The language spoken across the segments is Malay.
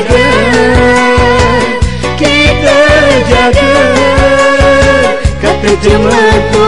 Que grande, é que grande é grande, cantei de manto.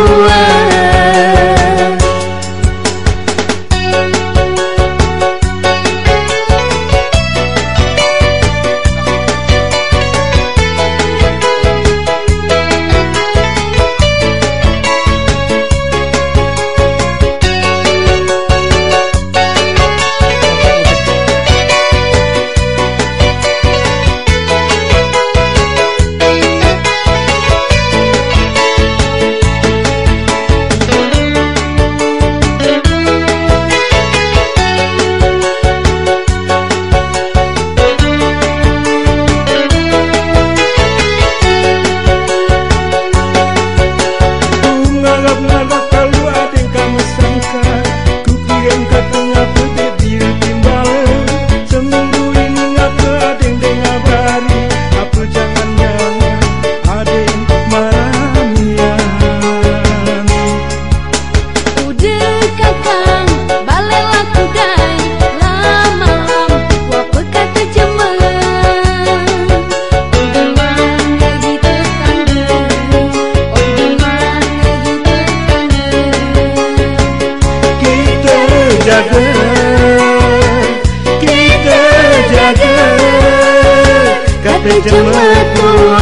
Jaga Kita jaga Kata jemaah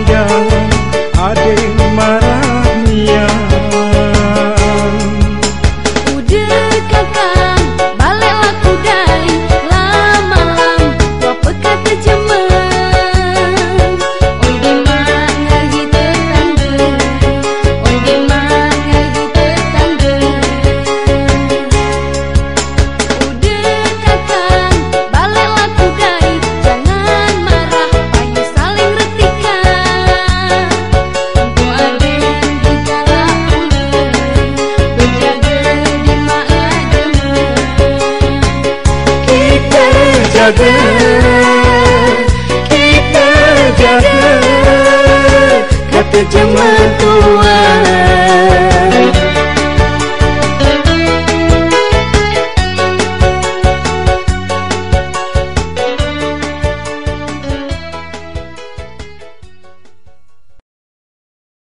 jaga Kita jaga Kata jemaah Tuhan